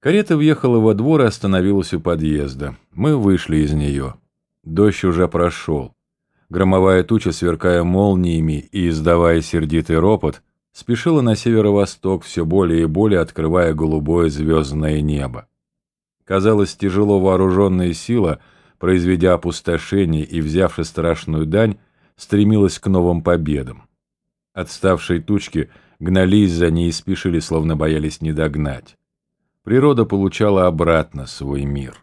Карета въехала во двор и остановилась у подъезда. Мы вышли из нее. Дождь уже прошел. Громовая туча, сверкая молниями и издавая сердитый ропот, спешила на северо-восток, все более и более открывая голубое звездное небо. Казалось, тяжело вооруженная сила, произведя опустошение и взявши страшную дань, стремилась к новым победам. Отставшие тучки гнались за ней и спешили, словно боялись не догнать природа получала обратно свой мир.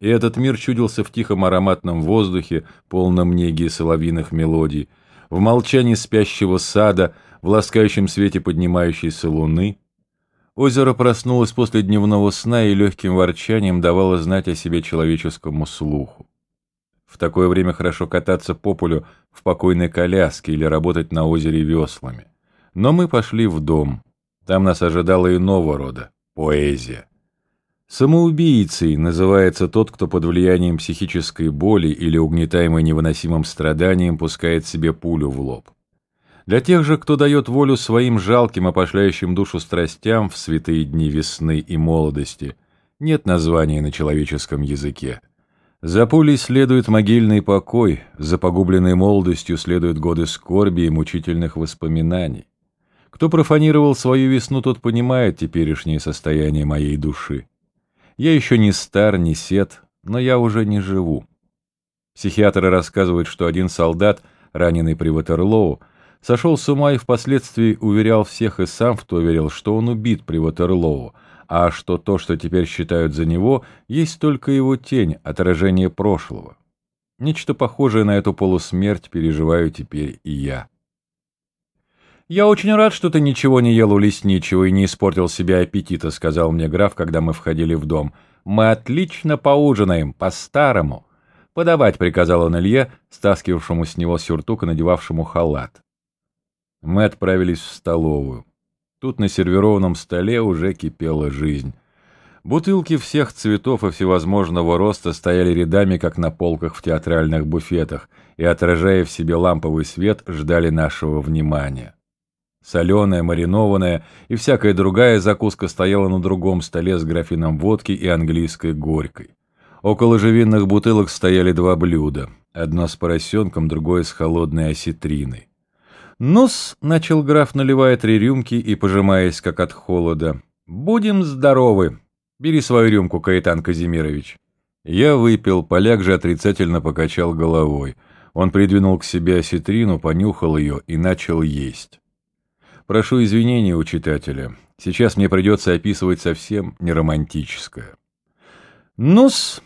И этот мир чудился в тихом ароматном воздухе, полном неги соловьиных мелодий, в молчании спящего сада, в ласкающем свете поднимающейся луны. Озеро проснулось после дневного сна и легким ворчанием давало знать о себе человеческому слуху. В такое время хорошо кататься по полю в покойной коляске или работать на озере веслами. Но мы пошли в дом. Там нас ожидало иного рода Поэзия. Самоубийцей называется тот, кто под влиянием психической боли или угнетаемый невыносимым страданием пускает себе пулю в лоб. Для тех же, кто дает волю своим жалким, опошляющим душу страстям в святые дни весны и молодости, нет названия на человеческом языке. За пулей следует могильный покой, за погубленной молодостью следуют годы скорби и мучительных воспоминаний. Кто профанировал свою весну, тот понимает теперешнее состояние моей души. Я еще не стар, не сед, но я уже не живу. Психиатры рассказывают, что один солдат, раненый при Ватерлоу, сошел с ума и впоследствии уверял всех и сам в то верил, что он убит при Ватерлоу, а что то, что теперь считают за него, есть только его тень, отражение прошлого. Нечто похожее на эту полусмерть переживаю теперь и я. «Я очень рад, что ты ничего не ел у лесничего и не испортил себе аппетита», — сказал мне граф, когда мы входили в дом. «Мы отлично поужинаем, по-старому». «Подавать», — приказал он Илье, стаскивавшему с него сюртук и надевавшему халат. Мы отправились в столовую. Тут на сервированном столе уже кипела жизнь. Бутылки всех цветов и всевозможного роста стояли рядами, как на полках в театральных буфетах, и, отражая в себе ламповый свет, ждали нашего внимания. Соленая, маринованная и всякая другая закуска стояла на другом столе с графином водки и английской горькой. Около же винных бутылок стояли два блюда. Одно с поросенком, другое с холодной осетриной. «Ну-с», — начал граф, наливая три рюмки и пожимаясь, как от холода. «Будем здоровы. Бери свою рюмку, Каэтан Казимирович». Я выпил, поляк же отрицательно покачал головой. Он придвинул к себе осетрину, понюхал ее и начал есть. Прошу извинения у читателя. Сейчас мне придется описывать совсем неромантическое. «Ну-с!»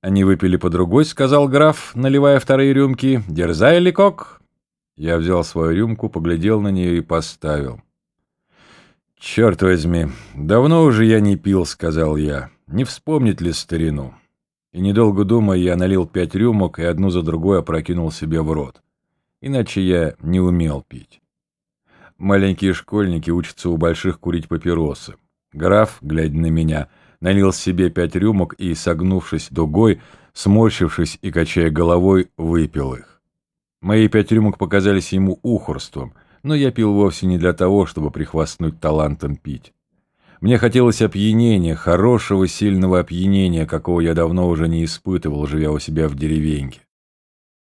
Они выпили по другой, сказал граф, наливая вторые рюмки. «Дерзай, Ликок!» Я взял свою рюмку, поглядел на нее и поставил. «Черт возьми, давно уже я не пил», — сказал я. «Не вспомнить ли старину?» И недолго думая, я налил пять рюмок и одну за другой опрокинул себе в рот. Иначе я не умел пить. Маленькие школьники учатся у больших курить папиросы. Граф, глядя на меня, налил себе пять рюмок и, согнувшись дугой, сморщившись и качая головой, выпил их. Мои пять рюмок показались ему ухорством, но я пил вовсе не для того, чтобы прихвастнуть талантом пить. Мне хотелось опьянения, хорошего, сильного опьянения, какого я давно уже не испытывал, живя у себя в деревеньке.